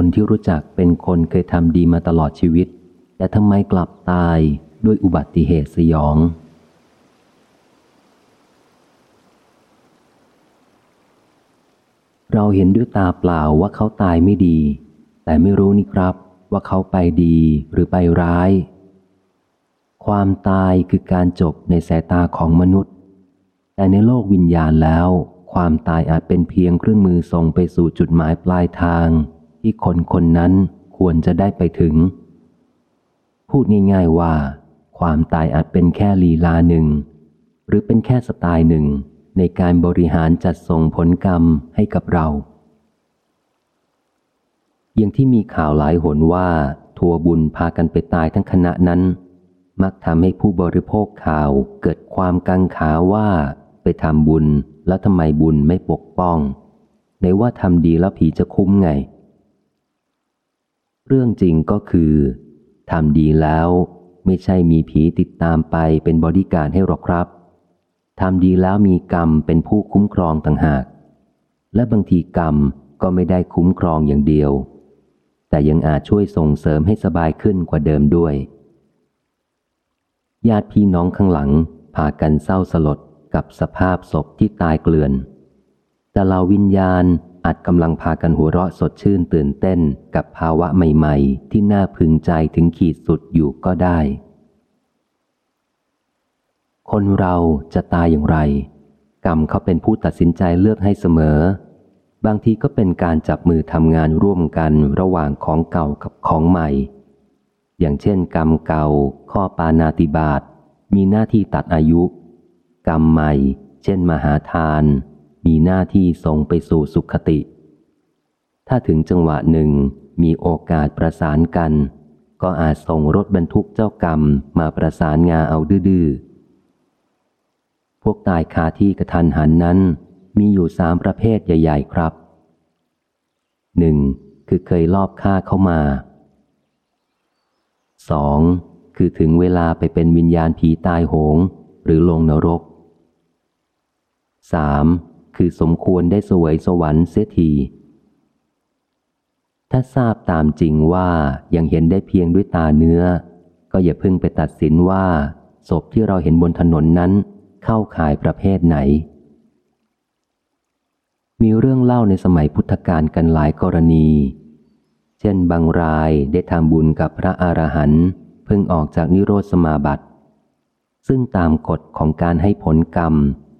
คนที่รู้จักเป็นคนเคยทำดีมาตลอดชีวิต แต่ทำไมกลับตายด้วยอุบัติเหตุสยอง เราเห็นด้วยตาเปล่าว่าเขาตายไม่ดี แต่ไม่รู้นี่ครับว่าเขาไปดีหรือไปร้าย ความตายคือการจบในสายตาของมนุษย์ แต่ในโลกวิญญาณแล้ว ความตายอาจเป็นเพียงเครื่องมือส่งไปสู่จุดหมายปลายทาง ที่คนคนนั้นควรจะได้ไปถึง พูดง่ายๆว่า ความตายอาจเป็นแค่ลีลาหนึ่ง หรือเป็นแค่สไตล์หนึ่งในการบริหารจัดส่งผลกรรมให้กับเรา อย่างที่มีข่าวหลายหนว่า ทัวบุญพากันไปตายทั้งคณะนั้น มักทำให้ผู้บริโภคข่าวเกิดความกังขาว่า ไปทำบุญแล้วทำไมบุญไม่ปกป้อง ในว่าทำดีแล้วผีจะคุ้มไง เรื่องจริงก็คือทำดีแล้วไม่ใช่มีผีติดตามไปเป็นบริการให้หรอกครับทำดีแล้วมีกรรมเป็นผู้คุ้มครองต่างหาก และบางทีกรรมก็ไม่ได้คุ้มครองอย่างเดียว แต่ยังอาจช่วยส่งเสริมให้สบายขึ้นกว่าเดิมด้วย ญาติพี่น้องข้างหลังพากันเศร้าสลดกับสภาพศพที่ตายเกลื่อน แต่เราวิญญาณ อาจกำลังพากันหัวเราะสดชื่นตื่นเต้นกับภาวะใหม่ๆ ที่น่าพึงใจถึงขีดสุดอยู่ก็ได้ คนเราจะตายอย่างไร กรรมเขาเป็นผู้ตัดสินใจเลือกให้เสมอ บางทีก็เป็นการจับมือทำงานร่วมกันระหว่างของเก่ากับของใหม่ อย่างเช่น กรรมเก่า ข้อปานาติบาตมีหน้าที่ตัดอายุ กรรมใหม่ เช่น มหาทาน มีหน้าที่ส่งไปสู่สุขติ ถ้าถึงจังหวะหนึ่งมีโอกาสประสานกัน ก็อาจส่งรถบรรทุกเจ้ากรรมมาประสานงาเอาดื้อพวกตายคาที่กระทันหันนั้น มีอยู่สามประเภทใหญ่ ๆ ครับหนึ่งคือเคยลอบฆ่าเข้ามาสองคือถึงเวลาไปเป็นวิญญาณผีตายโหง หรือลงนรกสาม คือสมควรได้สวยสวรรค์เสียทีถ้าทราบตามจริงว่ายังเห็นได้เพียงด้วยตาเนื้อ ก็อย่าเพิ่งไปตัดสินว่า ศพที่เราเห็นบนถนนนั้น เข้าข่ายประเภทไหน มีเรื่องเล่าในสมัยพุทธกาลกันหลายกรณี เช่นบางรายได้ทำบุญกับพระอรหันต์เพิ่งออกจากนิโรธสมาบัติ ซึ่งตามกฎของการให้ผลกรรม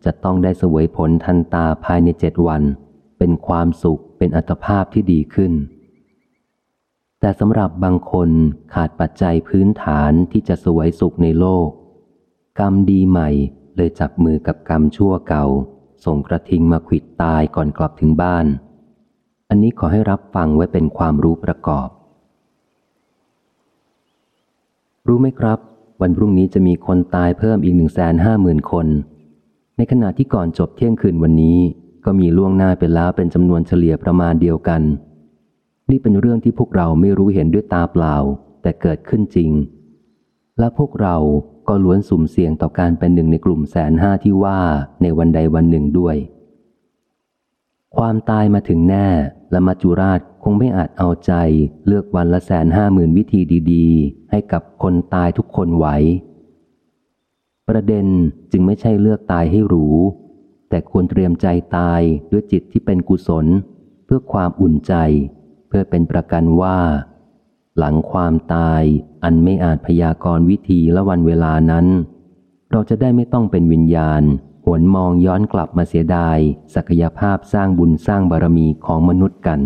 จะต้องได้สวยผลทันตาภายในเจ็ดวัน เป็นความสุขเป็นอัตภาพที่ดีขึ้น แต่สำหรับบางคนขาดปัจจัยพื้นฐานที่จะสวยสุขในโลก กรรมดีใหม่เลยจับมือกับกรรมชั่วเก่า ส่งกระทิงมาขิดตายก่อนกลับถึงบ้าน อันนี้ขอให้รับฟังไว้เป็นความรู้ประกอบ รู้ไหมครับ วันพรุ่งนี้จะมีคนตายเพิ่มอีกหนึ่งแสนห้าหมื่นคน ในขณะที่ก่อนจบเที่ยงคืนวันนี้ ก็มีล่วงหน้าไปแล้วเป็นจำนวนเฉลี่ยประมาณเดียวกัน นี่เป็นเรื่องที่พวกเราไม่รู้เห็นด้วยตาเปล่า แต่เกิดขึ้นจริง และพวกเราก็ล้วนสุ่มเสี่ยงต่อการเป็นหนึ่งในกลุ่มแสนห้าที่ว่าในวันใดวันหนึ่งด้วย ความตายมาถึงแน่และมัจจุราชคงไม่อาจเอาใจ เลือกวันละแสนห้าหมื่นวิธีดี ๆ ให้กับคนตายทุกคนไหว ประเด็นจึงไม่ใช่เลือกตายให้หรู แต่ควรเตรียมใจตายด้วยจิตที่เป็นกุศล เพื่อความอุ่นใจ เพื่อเป็นประกันว่า หลังความตายอันไม่อาจพยากรณ์วิธีและวันเวลานั้น เราจะได้ไม่ต้องเป็นวิญญาณ หวนมองย้อนกลับมาเสียดาย ศักยภาพสร้างบุญสร้างบารมีของมนุษย์กัน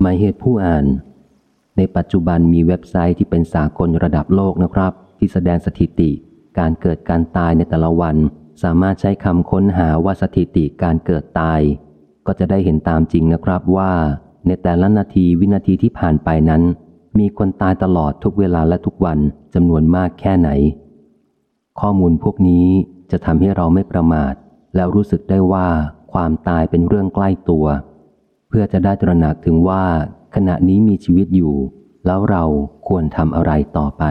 หมายเหตุผู้อ่าน ในปัจจุบันมีเว็บไซต์ที่เป็นสากลระดับโลกนะครับ ที่แสดงสถิติ การเกิดการตายในแต่ละวัน สามารถใช้คำค้นหาว่าสถิติการเกิดตาย ก็จะได้เห็นตามจริงนะครับว่า ในแต่ละนาทีวินาทีที่ผ่านไปนั้น มีคนตายตลอดทุกเวลาและทุกวันจำนวนมากแค่ไหน ข้อมูลพวกนี้จะทำให้เราไม่ประมาท แล้วรู้สึกได้ว่าความตายเป็นเรื่องใกล้ตัว เพื่อจะได้ตระหนักถึงว่า ขณะนี้มีชีวิตอยู่ แล้วเราควรทำอะไรต่อไป